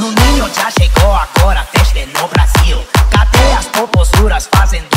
Bruninho já chegou agora, festa é no Brasil. Cadê as composturas fazendo